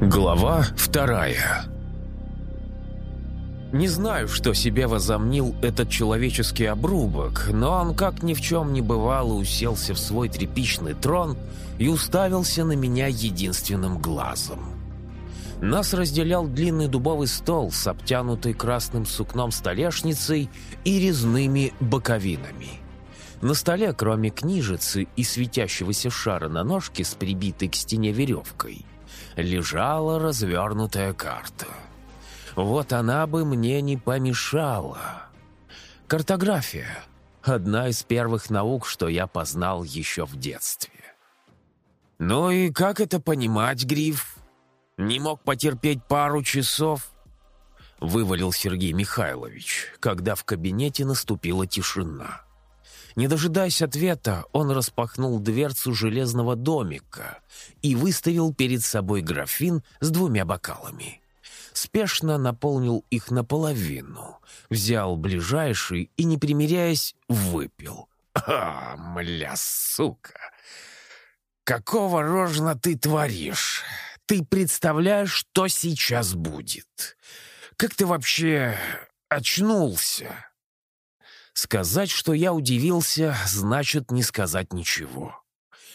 Глава вторая Не знаю, что себе возомнил этот человеческий обрубок, но он как ни в чем не бывало уселся в свой тряпичный трон и уставился на меня единственным глазом. Нас разделял длинный дубовый стол с обтянутой красным сукном столешницей и резными боковинами. На столе, кроме книжицы и светящегося шара на ножке с прибитой к стене веревкой – лежала развернутая карта. Вот она бы мне не помешала. Картография — одна из первых наук, что я познал еще в детстве. «Ну и как это понимать, Гриф? Не мог потерпеть пару часов?» — вывалил Сергей Михайлович, когда в кабинете наступила тишина. Не дожидаясь ответа, он распахнул дверцу железного домика и выставил перед собой графин с двумя бокалами. Спешно наполнил их наполовину, взял ближайший и, не примиряясь, выпил. «А, мля, сука! Какого рожна ты творишь? Ты представляешь, что сейчас будет? Как ты вообще очнулся?» Сказать, что я удивился, значит не сказать ничего.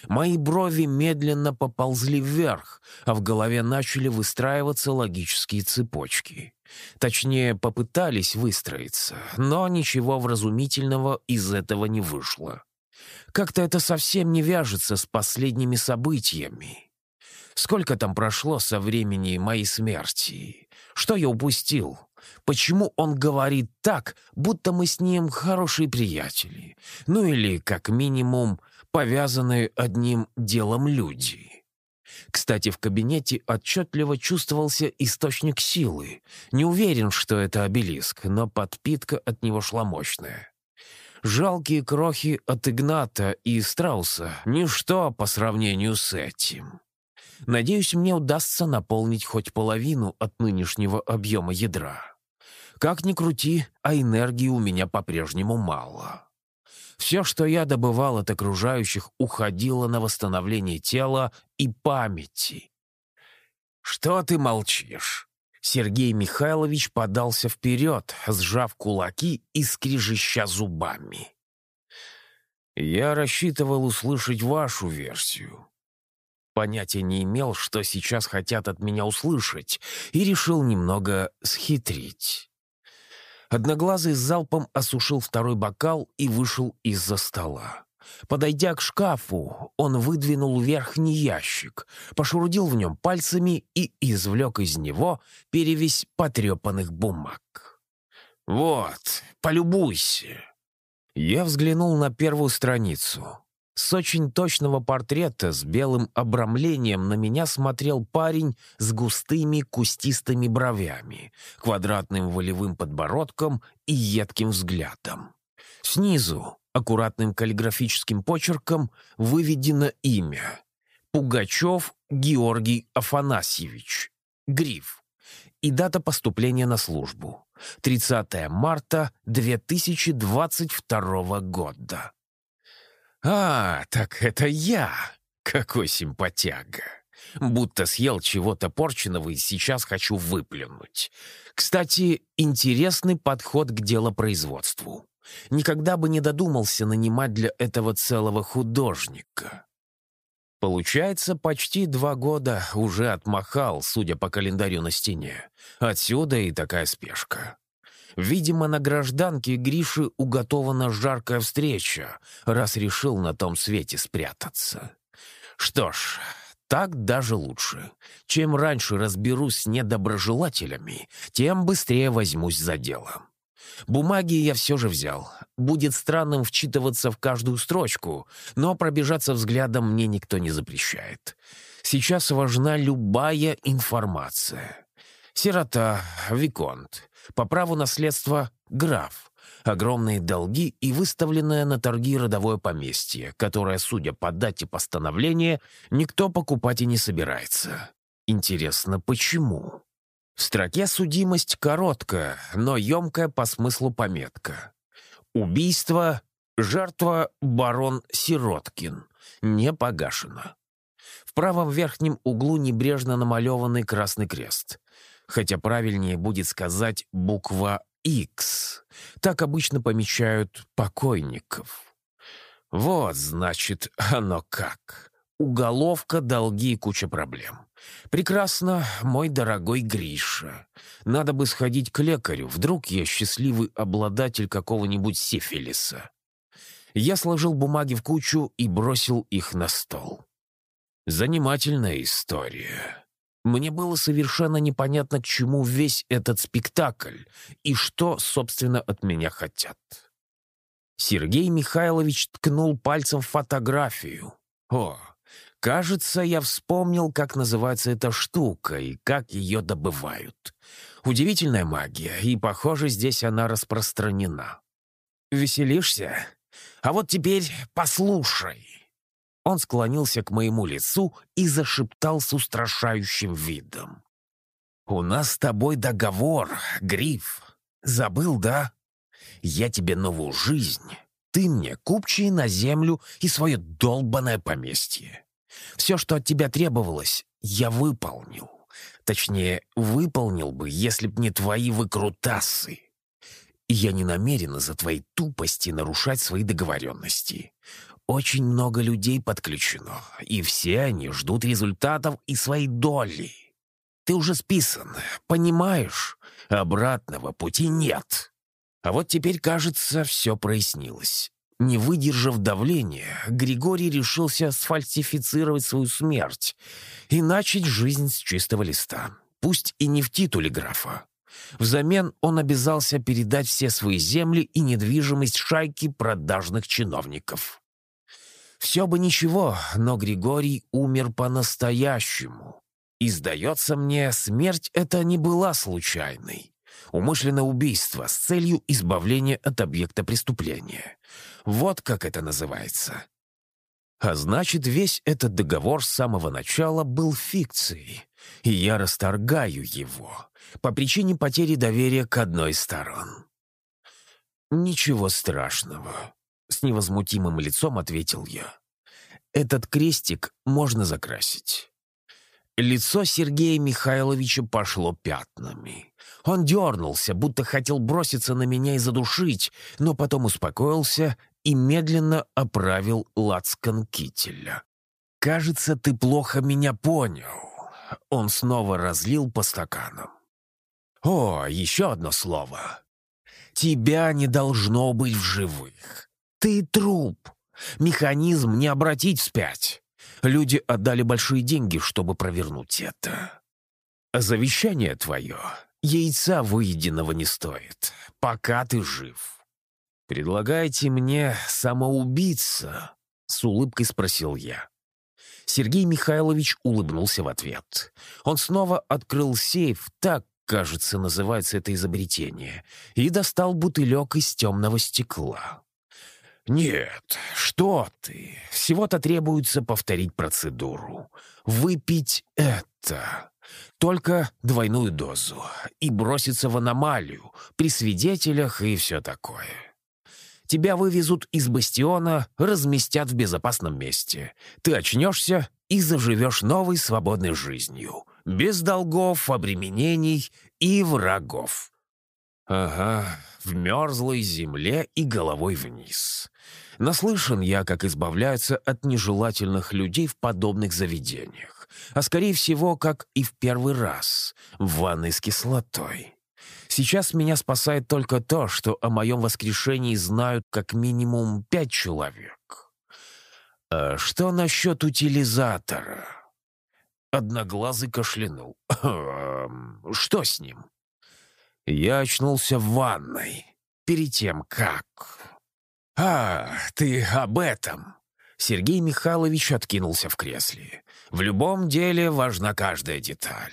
Мои брови медленно поползли вверх, а в голове начали выстраиваться логические цепочки. Точнее, попытались выстроиться, но ничего вразумительного из этого не вышло. Как-то это совсем не вяжется с последними событиями. Сколько там прошло со времени моей смерти? Что я упустил? Почему он говорит так, будто мы с ним хорошие приятели? Ну или, как минимум, повязанные одним делом люди? Кстати, в кабинете отчетливо чувствовался источник силы. Не уверен, что это обелиск, но подпитка от него шла мощная. Жалкие крохи от Игната и Страуса — ничто по сравнению с этим. Надеюсь, мне удастся наполнить хоть половину от нынешнего объема ядра. Как ни крути, а энергии у меня по-прежнему мало. Все, что я добывал от окружающих, уходило на восстановление тела и памяти. «Что ты молчишь?» Сергей Михайлович подался вперед, сжав кулаки и скрижища зубами. «Я рассчитывал услышать вашу версию. Понятия не имел, что сейчас хотят от меня услышать, и решил немного схитрить. Одноглазый залпом осушил второй бокал и вышел из-за стола. Подойдя к шкафу, он выдвинул верхний ящик, пошурудил в нем пальцами и извлек из него перевесь потрепанных бумаг. «Вот, полюбуйся!» Я взглянул на первую страницу. С очень точного портрета с белым обрамлением на меня смотрел парень с густыми кустистыми бровями, квадратным волевым подбородком и едким взглядом. Снизу, аккуратным каллиграфическим почерком, выведено имя. Пугачев Георгий Афанасьевич. Гриф. И дата поступления на службу. 30 марта 2022 года. «А, так это я! Какой симпатяга! Будто съел чего-то порченого и сейчас хочу выплюнуть. Кстати, интересный подход к делопроизводству. Никогда бы не додумался нанимать для этого целого художника». Получается, почти два года уже отмахал, судя по календарю на стене. Отсюда и такая спешка. Видимо, на гражданке Гриши уготована жаркая встреча, раз решил на том свете спрятаться. Что ж, так даже лучше. Чем раньше разберусь с недоброжелателями, тем быстрее возьмусь за дело. Бумаги я все же взял. Будет странным вчитываться в каждую строчку, но пробежаться взглядом мне никто не запрещает. Сейчас важна любая информация. Сирота, Виконт, по праву наследства граф, огромные долги и выставленное на торги родовое поместье, которое, судя по дате постановления, никто покупать и не собирается. Интересно, почему? В строке судимость короткая, но емкая по смыслу пометка. Убийство, жертва барон Сироткин, не погашено. В правом верхнем углу небрежно намалеванный красный крест. Хотя правильнее будет сказать буква X. Так обычно помечают покойников. Вот, значит, оно как. Уголовка, долги и куча проблем. Прекрасно, мой дорогой Гриша. Надо бы сходить к лекарю, вдруг я счастливый обладатель какого-нибудь сифилиса. Я сложил бумаги в кучу и бросил их на стол. Занимательная история. Мне было совершенно непонятно, чему весь этот спектакль и что, собственно, от меня хотят. Сергей Михайлович ткнул пальцем в фотографию. О, кажется, я вспомнил, как называется эта штука и как ее добывают. Удивительная магия, и, похоже, здесь она распространена. Веселишься? А вот теперь послушай. Он склонился к моему лицу и зашептал с устрашающим видом. «У нас с тобой договор, Гриф. Забыл, да? Я тебе новую жизнь. Ты мне купчие на землю и свое долбанное поместье. Все, что от тебя требовалось, я выполнил. Точнее, выполнил бы, если б не твои выкрутасы. И я не намерен из-за твоей тупости нарушать свои договоренности. Очень много людей подключено, и все они ждут результатов и своей доли. Ты уже списан, понимаешь? Обратного пути нет. А вот теперь, кажется, все прояснилось. Не выдержав давления, Григорий решился сфальсифицировать свою смерть и начать жизнь с чистого листа, пусть и не в титуле графа. Взамен он обязался передать все свои земли и недвижимость шайки продажных чиновников. Все бы ничего, но Григорий умер по-настоящему. И, сдается мне, смерть эта не была случайной. Умышленное убийство с целью избавления от объекта преступления. Вот как это называется. А значит, весь этот договор с самого начала был фикцией, и я расторгаю его по причине потери доверия к одной из сторон. Ничего страшного. С невозмутимым лицом ответил я. «Этот крестик можно закрасить». Лицо Сергея Михайловича пошло пятнами. Он дернулся, будто хотел броситься на меня и задушить, но потом успокоился и медленно оправил лацкан кителя. «Кажется, ты плохо меня понял». Он снова разлил по стаканам. «О, еще одно слово. Тебя не должно быть в живых. Ты труп. Механизм не обратить вспять. Люди отдали большие деньги, чтобы провернуть это. Завещание твое яйца выеденного не стоит, пока ты жив. «Предлагаете мне самоубийца?» — с улыбкой спросил я. Сергей Михайлович улыбнулся в ответ. Он снова открыл сейф, так, кажется, называется это изобретение, и достал бутылек из темного стекла. «Нет, что ты! Всего-то требуется повторить процедуру. Выпить это. Только двойную дозу. И броситься в аномалию, при свидетелях и все такое. Тебя вывезут из бастиона, разместят в безопасном месте. Ты очнешься и заживешь новой свободной жизнью. Без долгов, обременений и врагов. Ага, в мерзлой земле и головой вниз. Наслышан я, как избавляются от нежелательных людей в подобных заведениях. А скорее всего, как и в первый раз, в ванной с кислотой. Сейчас меня спасает только то, что о моем воскрешении знают как минимум пять человек. А что насчет утилизатора? Одноглазый кашлянул. Что с ним? Я очнулся в ванной. Перед тем, как... «А, ты об этом!» Сергей Михайлович откинулся в кресле. «В любом деле важна каждая деталь.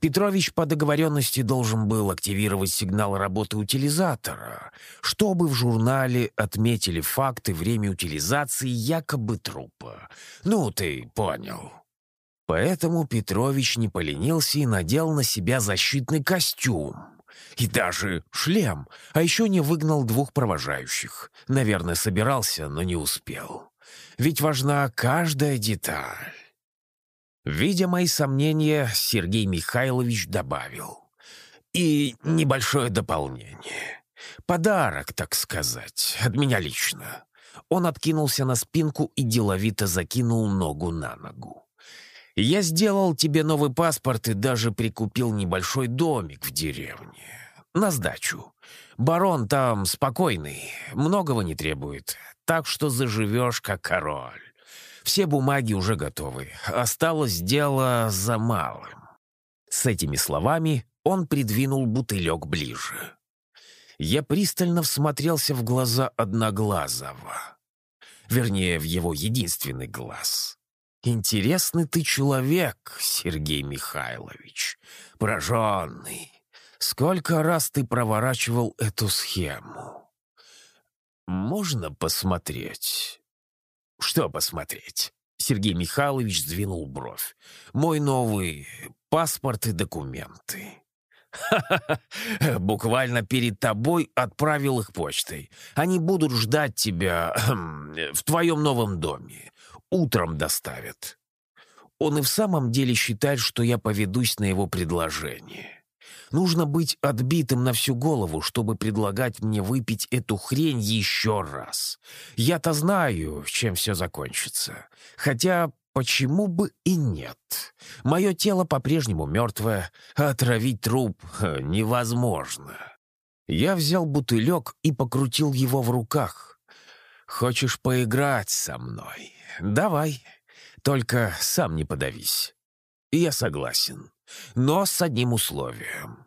Петрович по договоренности должен был активировать сигнал работы утилизатора, чтобы в журнале отметили факты время утилизации якобы трупа. Ну, ты понял». Поэтому Петрович не поленился и надел на себя защитный костюм. И даже шлем, а еще не выгнал двух провожающих. Наверное, собирался, но не успел. Ведь важна каждая деталь. Видя мои сомнения, Сергей Михайлович добавил. И небольшое дополнение. Подарок, так сказать, от меня лично. Он откинулся на спинку и деловито закинул ногу на ногу. «Я сделал тебе новый паспорт и даже прикупил небольшой домик в деревне. На сдачу. Барон там спокойный, многого не требует, так что заживешь как король. Все бумаги уже готовы. Осталось дело за малым». С этими словами он придвинул бутылек ближе. Я пристально всмотрелся в глаза Одноглазого. Вернее, в его единственный глаз. «Интересный ты человек, Сергей Михайлович. Пораженный. Сколько раз ты проворачивал эту схему? Можно посмотреть?» «Что посмотреть?» Сергей Михайлович сдвинул бровь. «Мой новый паспорт и документы». «Ха-ха-ха! Буквально перед тобой отправил их почтой. Они будут ждать тебя в твоем новом доме. Утром доставят». Он и в самом деле считает, что я поведусь на его предложение. Нужно быть отбитым на всю голову, чтобы предлагать мне выпить эту хрень еще раз. Я-то знаю, чем все закончится. Хотя Почему бы и нет? Мое тело по-прежнему мертвое, а отравить труп невозможно. Я взял бутылек и покрутил его в руках. «Хочешь поиграть со мной? Давай. Только сам не подавись». Я согласен, но с одним условием.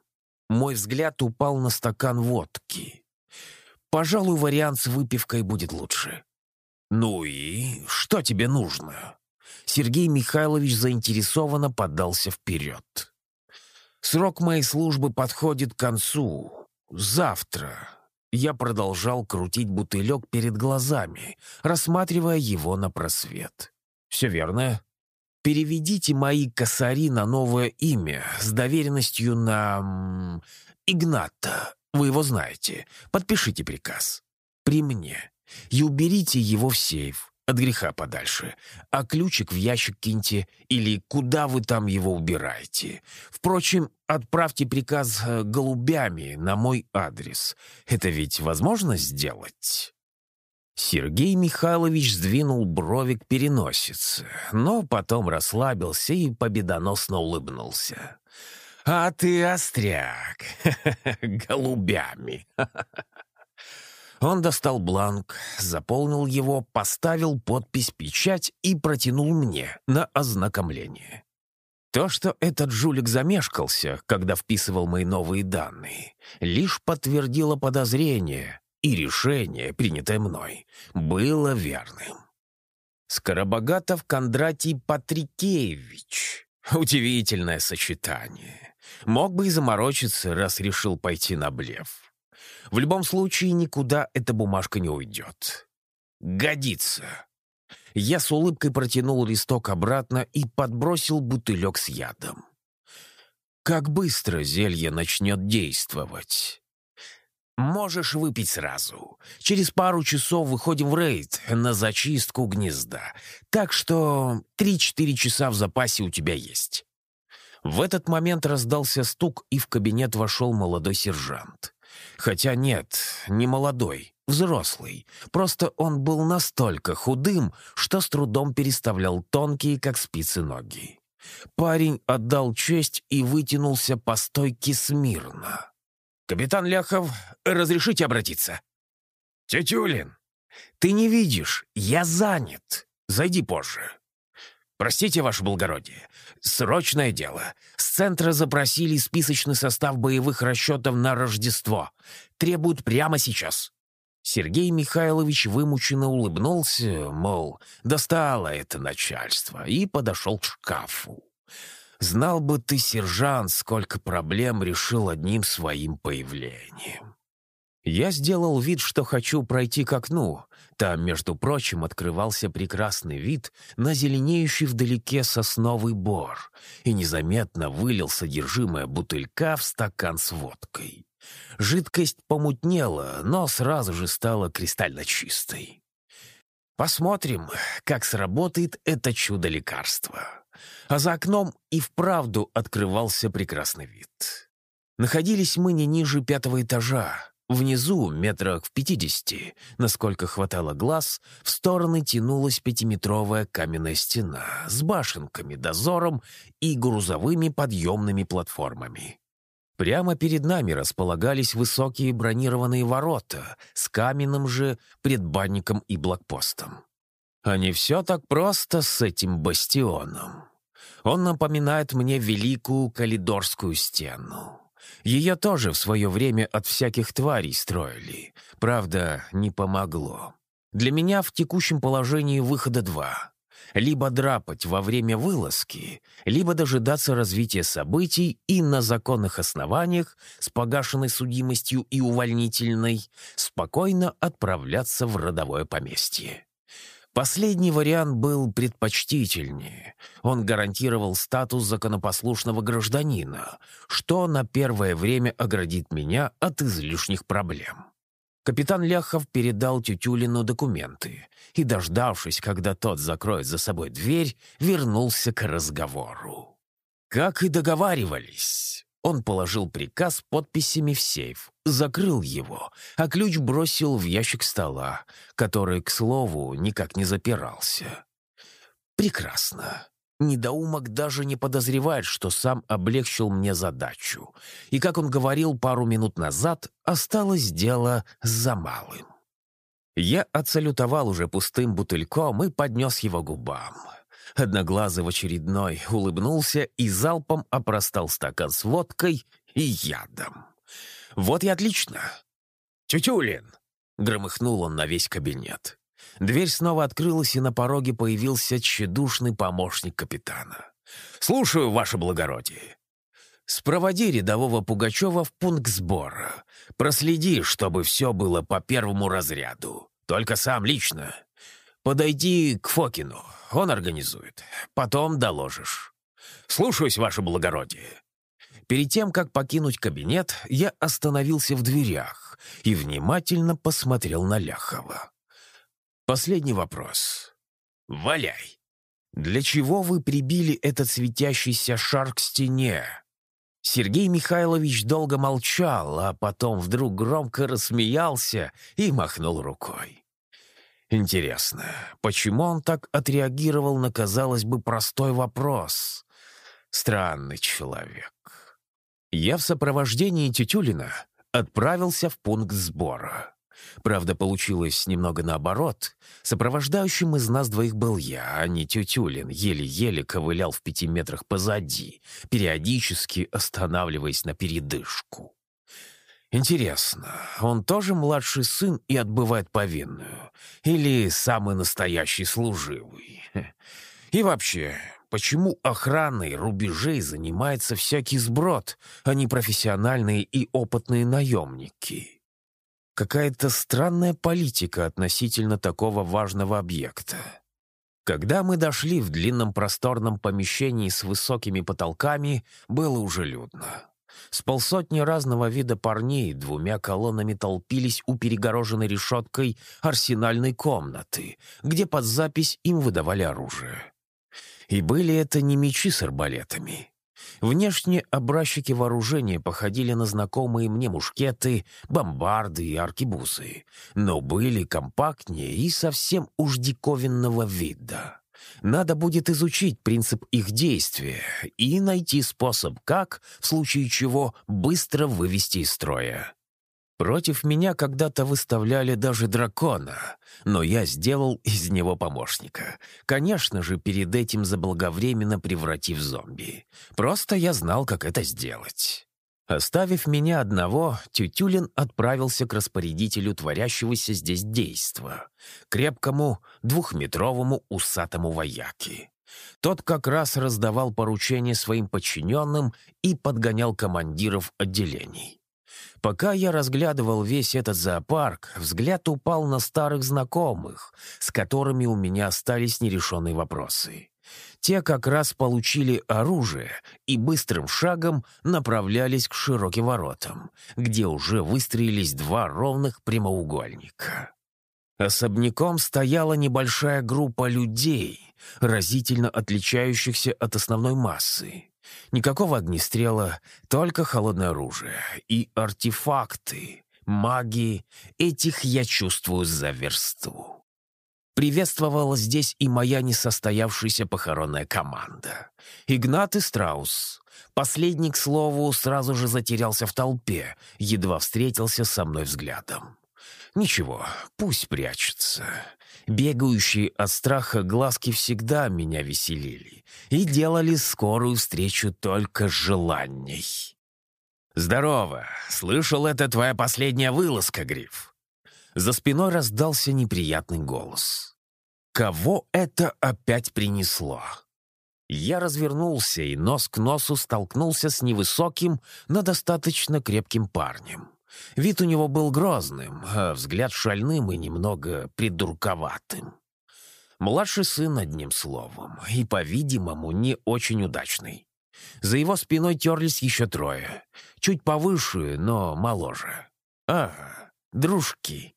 Мой взгляд упал на стакан водки. Пожалуй, вариант с выпивкой будет лучше. «Ну и что тебе нужно?» Сергей Михайлович заинтересованно подался вперед. «Срок моей службы подходит к концу. Завтра». Я продолжал крутить бутылек перед глазами, рассматривая его на просвет. «Все верно. Переведите мои косари на новое имя с доверенностью на... Игната. Вы его знаете. Подпишите приказ. При мне. И уберите его в сейф от греха подальше, а ключик в ящик киньте или куда вы там его убираете. Впрочем, отправьте приказ э, голубями на мой адрес. Это ведь возможно сделать?» Сергей Михайлович сдвинул брови к переносице, но потом расслабился и победоносно улыбнулся. «А ты остряк! Голубями!» Он достал бланк, заполнил его, поставил подпись «Печать» и протянул мне на ознакомление. То, что этот жулик замешкался, когда вписывал мои новые данные, лишь подтвердило подозрение, и решение, принятое мной, было верным. Скоробогатов Кондратий Патрикеевич. Удивительное сочетание. Мог бы и заморочиться, раз решил пойти на блеф. В любом случае, никуда эта бумажка не уйдет. Годится. Я с улыбкой протянул листок обратно и подбросил бутылек с ядом. Как быстро зелье начнет действовать? Можешь выпить сразу. Через пару часов выходим в рейд на зачистку гнезда. Так что три-четыре часа в запасе у тебя есть. В этот момент раздался стук, и в кабинет вошел молодой сержант. Хотя нет, не молодой, взрослый. Просто он был настолько худым, что с трудом переставлял тонкие, как спицы, ноги. Парень отдал честь и вытянулся по стойке смирно. «Капитан Ляхов, разрешите обратиться?» «Тетюлин, ты не видишь, я занят. Зайди позже». «Простите, ваше благородие, срочное дело. С центра запросили списочный состав боевых расчетов на Рождество. Требуют прямо сейчас». Сергей Михайлович вымученно улыбнулся, мол, достало это начальство, и подошел к шкафу. «Знал бы ты, сержант, сколько проблем решил одним своим появлением». Я сделал вид, что хочу пройти к окну, там, между прочим, открывался прекрасный вид на зеленеющий вдалеке сосновый бор и незаметно вылил содержимое бутылька в стакан с водкой. Жидкость помутнела, но сразу же стала кристально чистой. Посмотрим, как сработает это чудо лекарства. а за окном и вправду открывался прекрасный вид. Находились мы не ниже пятого этажа. Внизу, метрах в пятидесяти, насколько хватало глаз, в стороны тянулась пятиметровая каменная стена с башенками, дозором и грузовыми подъемными платформами. Прямо перед нами располагались высокие бронированные ворота с каменным же предбанником и блокпостом. А не все так просто с этим бастионом. Он напоминает мне Великую Калидорскую стену. Ее тоже в свое время от всяких тварей строили. Правда, не помогло. Для меня в текущем положении выхода два. Либо драпать во время вылазки, либо дожидаться развития событий и на законных основаниях, с погашенной судимостью и увольнительной, спокойно отправляться в родовое поместье. Последний вариант был предпочтительнее. Он гарантировал статус законопослушного гражданина, что на первое время оградит меня от излишних проблем. Капитан Ляхов передал Тютюлину документы и, дождавшись, когда тот закроет за собой дверь, вернулся к разговору. Как и договаривались, он положил приказ подписями в сейф, закрыл его, а ключ бросил в ящик стола, который, к слову, никак не запирался. Прекрасно. Недоумок даже не подозревает, что сам облегчил мне задачу. И, как он говорил пару минут назад, осталось дело за малым. Я отсалютовал уже пустым бутыльком и поднес его губам. Одноглазый в очередной улыбнулся и залпом опростал стакан с водкой и ядом. «Вот и отлично!» «Тютюлин!» — громыхнул он на весь кабинет. Дверь снова открылась, и на пороге появился тщедушный помощник капитана. «Слушаю, ваше благородие!» «Спроводи рядового Пугачева в пункт сбора. Проследи, чтобы все было по первому разряду. Только сам лично. Подойди к Фокину, он организует. Потом доложишь. Слушаюсь, ваше благородие. Перед тем, как покинуть кабинет, я остановился в дверях и внимательно посмотрел на Ляхова. Последний вопрос. Валяй. Для чего вы прибили этот светящийся шар к стене? Сергей Михайлович долго молчал, а потом вдруг громко рассмеялся и махнул рукой. Интересно, почему он так отреагировал на, казалось бы, простой вопрос? Странный человек. Я в сопровождении Тютюлина отправился в пункт сбора. Правда, получилось немного наоборот. Сопровождающим из нас двоих был я, а не Тютюлин, еле-еле ковылял в пяти метрах позади, периодически останавливаясь на передышку. Интересно, он тоже младший сын и отбывает повинную? Или самый настоящий служивый? И вообще, почему охраной рубежей занимается всякий сброд, а не профессиональные и опытные наемники? Какая-то странная политика относительно такого важного объекта. Когда мы дошли в длинном просторном помещении с высокими потолками, было уже людно. С полсотни разного вида парней двумя колоннами толпились у перегороженной решеткой арсенальной комнаты, где под запись им выдавали оружие. И были это не мечи с арбалетами. Внешне образчики вооружения походили на знакомые мне мушкеты, бомбарды и аркебузы, но были компактнее и совсем уж диковинного вида. Надо будет изучить принцип их действия и найти способ, как, в случае чего, быстро вывести из строя. Против меня когда-то выставляли даже дракона, но я сделал из него помощника. Конечно же, перед этим заблаговременно превратив зомби. Просто я знал, как это сделать. Оставив меня одного, Тютюлин отправился к распорядителю творящегося здесь действа, крепкому двухметровому усатому вояке. Тот как раз раздавал поручения своим подчиненным и подгонял командиров отделений. Пока я разглядывал весь этот зоопарк, взгляд упал на старых знакомых, с которыми у меня остались нерешенные вопросы. Те как раз получили оружие и быстрым шагом направлялись к широким воротам, где уже выстроились два ровных прямоугольника. Особняком стояла небольшая группа людей, разительно отличающихся от основной массы. Никакого огнестрела, только холодное оружие и артефакты, магии. Этих я чувствую за версту. Приветствовала здесь и моя несостоявшаяся похоронная команда. Игнат и Страус. Последний, к слову, сразу же затерялся в толпе, едва встретился со мной взглядом. Ничего, пусть прячется. Бегающие от страха глазки всегда меня веселили и делали скорую встречу только желанней. «Здорово! Слышал, это твоя последняя вылазка, Гриф!» За спиной раздался неприятный голос. «Кого это опять принесло?» Я развернулся и нос к носу столкнулся с невысоким, но достаточно крепким парнем. Вид у него был грозным, а взгляд шальным и немного придурковатым. Младший сын, одним словом, и, по-видимому, не очень удачный. За его спиной терлись еще трое. Чуть повыше, но моложе. Ага, дружки.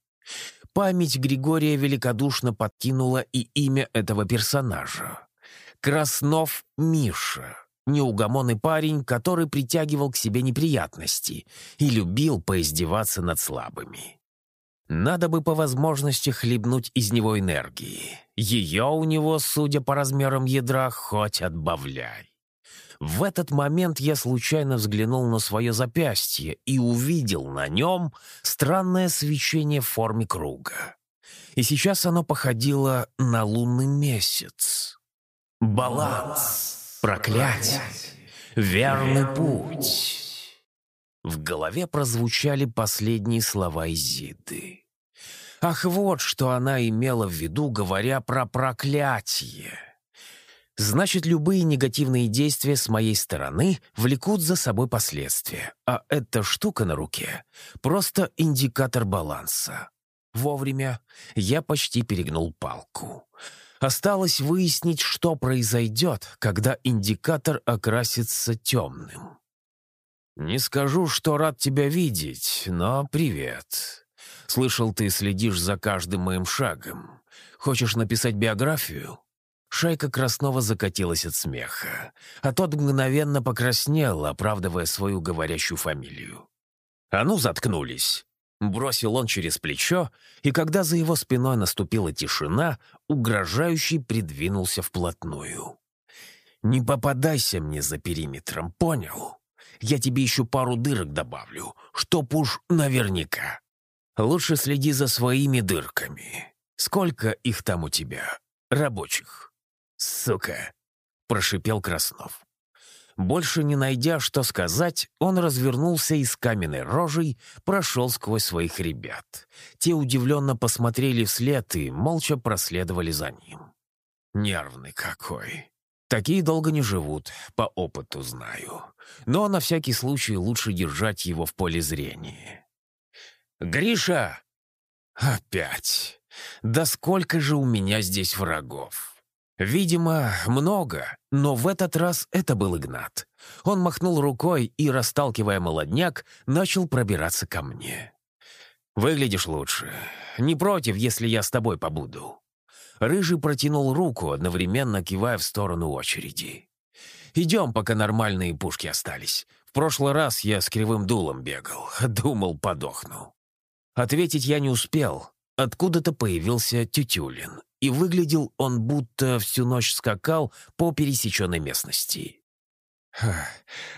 Память Григория великодушно подкинула и имя этого персонажа. Краснов Миша неугомонный парень, который притягивал к себе неприятности и любил поиздеваться над слабыми. Надо бы по возможности хлебнуть из него энергии. Ее у него, судя по размерам ядра, хоть отбавляй. В этот момент я случайно взглянул на свое запястье и увидел на нем странное свечение в форме круга. И сейчас оно походило на лунный месяц. Баланс. Проклятие! Верный путь!» В голове прозвучали последние слова Изиды. Ах, вот что она имела в виду, говоря про проклятие. Значит, любые негативные действия с моей стороны влекут за собой последствия, а эта штука на руке — просто индикатор баланса. Вовремя я почти перегнул палку. Осталось выяснить, что произойдет, когда индикатор окрасится темным. «Не скажу, что рад тебя видеть, но привет. Слышал, ты следишь за каждым моим шагом. Хочешь написать биографию?» Шайка Краснова закатилась от смеха, а тот мгновенно покраснел, оправдывая свою говорящую фамилию. «А ну, заткнулись!» Бросил он через плечо, и когда за его спиной наступила тишина, угрожающий придвинулся вплотную. «Не попадайся мне за периметром, понял? Я тебе еще пару дырок добавлю, чтоб уж наверняка. Лучше следи за своими дырками. Сколько их там у тебя, рабочих?» «Сука!» — прошипел Краснов. Больше не найдя, что сказать, он развернулся и с каменной рожей прошел сквозь своих ребят. Те удивленно посмотрели вслед и молча проследовали за ним. Нервный какой. Такие долго не живут, по опыту знаю. Но на всякий случай лучше держать его в поле зрения. «Гриша!» «Опять! Да сколько же у меня здесь врагов!» Видимо, много, но в этот раз это был Игнат. Он махнул рукой и, расталкивая молодняк, начал пробираться ко мне. «Выглядишь лучше. Не против, если я с тобой побуду». Рыжий протянул руку, одновременно кивая в сторону очереди. «Идем, пока нормальные пушки остались. В прошлый раз я с кривым дулом бегал. Думал, подохну». Ответить я не успел. Откуда-то появился Тютюлин и выглядел он будто всю ночь скакал по пересеченной местности.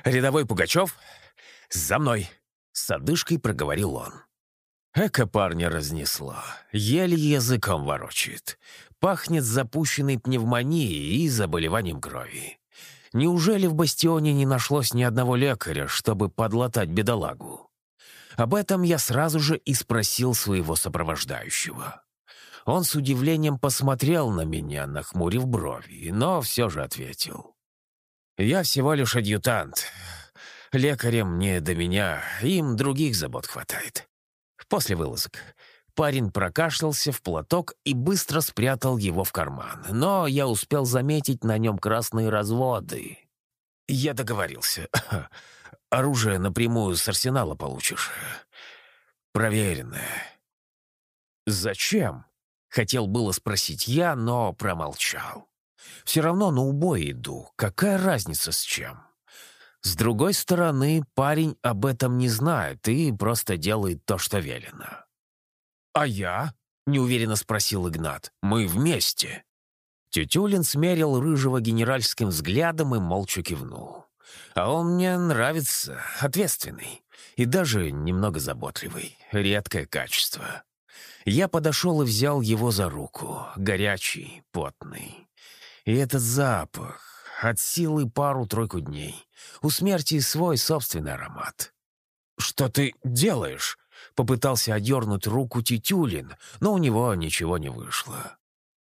«Рядовой Пугачев, за мной!» — с одышкой проговорил он. Эко парня разнесло, еле языком ворочает. Пахнет запущенной пневмонией и заболеванием крови. Неужели в бастионе не нашлось ни одного лекаря, чтобы подлатать бедолагу? Об этом я сразу же и спросил своего сопровождающего. Он с удивлением посмотрел на меня, нахмурив брови, но все же ответил. «Я всего лишь адъютант. Лекарям не до меня, им других забот хватает». После вылазок парень прокашлялся в платок и быстро спрятал его в карман, но я успел заметить на нем красные разводы. Я договорился. Оружие напрямую с арсенала получишь. Проверенное. «Зачем?» Хотел было спросить я, но промолчал. Все равно на убой иду. Какая разница с чем? С другой стороны, парень об этом не знает и просто делает то, что велено. «А я?» — неуверенно спросил Игнат. «Мы вместе». Тютюлин смерил Рыжего генеральским взглядом и молча кивнул. «А он мне нравится, ответственный и даже немного заботливый. Редкое качество». Я подошел и взял его за руку, горячий, потный. И этот запах, от силы пару-тройку дней. У смерти свой собственный аромат. «Что ты делаешь?» Попытался одернуть руку Тютюлин, но у него ничего не вышло.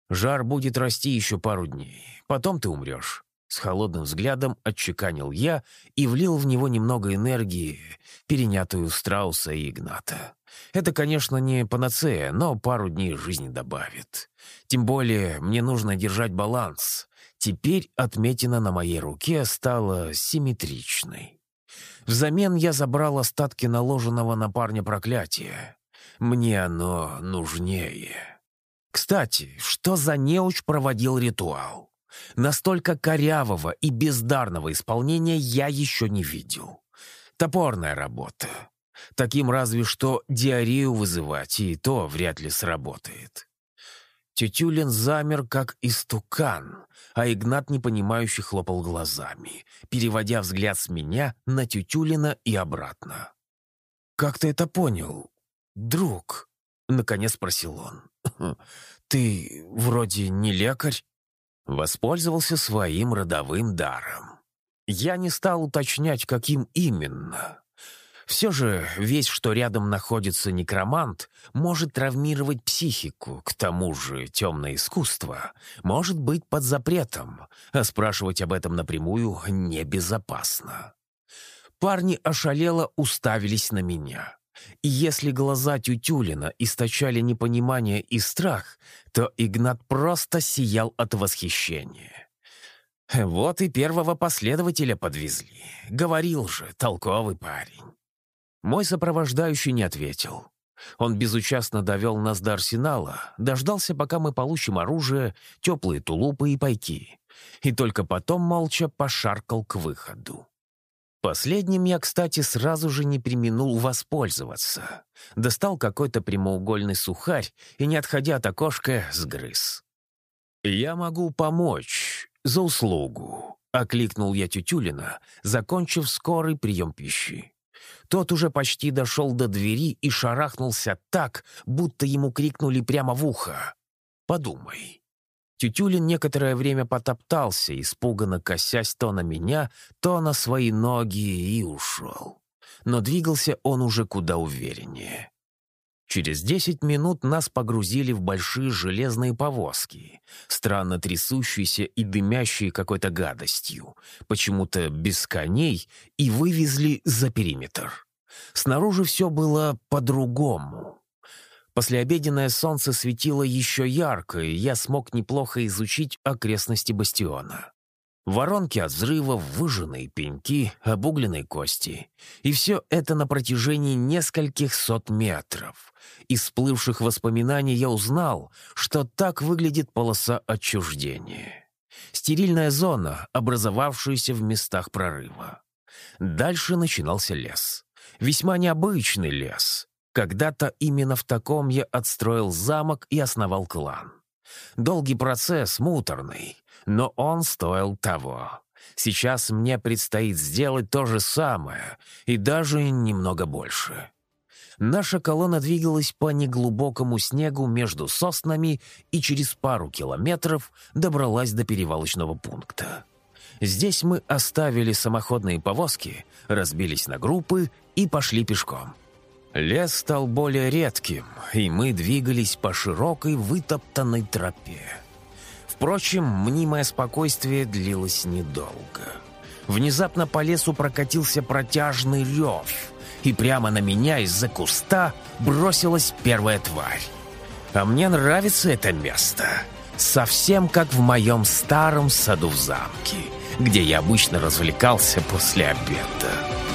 «Жар будет расти еще пару дней. Потом ты умрешь». С холодным взглядом отчеканил я и влил в него немного энергии, перенятую Страуса и Игната. Это, конечно, не панацея, но пару дней жизни добавит. Тем более мне нужно держать баланс. Теперь отметина на моей руке стала симметричной. Взамен я забрал остатки наложенного на парня проклятия. Мне оно нужнее. Кстати, что за неуч проводил ритуал? Настолько корявого и бездарного исполнения я еще не видел. Топорная работа. Таким разве что диарею вызывать, и то вряд ли сработает. Тютюлин замер, как истукан, а Игнат непонимающе хлопал глазами, переводя взгляд с меня на Тютюлина и обратно. «Как ты это понял, друг?» — наконец спросил он. «Ты вроде не лекарь?» Воспользовался своим родовым даром. Я не стал уточнять, каким именно. Все же весь, что рядом находится некромант, может травмировать психику, к тому же темное искусство может быть под запретом, а спрашивать об этом напрямую небезопасно. Парни ошалело уставились на меня. И если глаза Тютюлина источали непонимание и страх, то Игнат просто сиял от восхищения. Вот и первого последователя подвезли. Говорил же, толковый парень. Мой сопровождающий не ответил. Он безучастно довел нас до арсенала, дождался, пока мы получим оружие, теплые тулупы и пайки, и только потом молча пошаркал к выходу. Последним я, кстати, сразу же не применул воспользоваться. Достал какой-то прямоугольный сухарь и, не отходя от окошка, сгрыз. «Я могу помочь за услугу», — окликнул я Тютюлина, закончив скорый прием пищи. Тот уже почти дошел до двери и шарахнулся так, будто ему крикнули прямо в ухо. «Подумай». Тютюлин некоторое время потоптался, испуганно косясь то на меня, то на свои ноги, и ушел. Но двигался он уже куда увереннее. Через десять минут нас погрузили в большие железные повозки, странно трясущиеся и дымящие какой-то гадостью, почему-то без коней, и вывезли за периметр. Снаружи все было по-другому. Послеобеденное солнце светило еще ярко, и я смог неплохо изучить окрестности бастиона. Воронки от взрывов, выжженные пеньки, обугленные кости. И все это на протяжении нескольких сот метров. Из всплывших воспоминаний я узнал, что так выглядит полоса отчуждения. Стерильная зона, образовавшаяся в местах прорыва. Дальше начинался лес. Весьма необычный лес. Когда-то именно в таком я отстроил замок и основал клан. Долгий процесс, муторный, но он стоил того. Сейчас мне предстоит сделать то же самое, и даже немного больше. Наша колонна двигалась по неглубокому снегу между соснами и через пару километров добралась до перевалочного пункта. Здесь мы оставили самоходные повозки, разбились на группы и пошли пешком. Лес стал более редким, и мы двигались по широкой вытоптанной тропе. Впрочем, мнимое спокойствие длилось недолго. Внезапно по лесу прокатился протяжный рев, и прямо на меня из-за куста бросилась первая тварь. А мне нравится это место. Совсем как в моем старом саду в замке, где я обычно развлекался после обеда.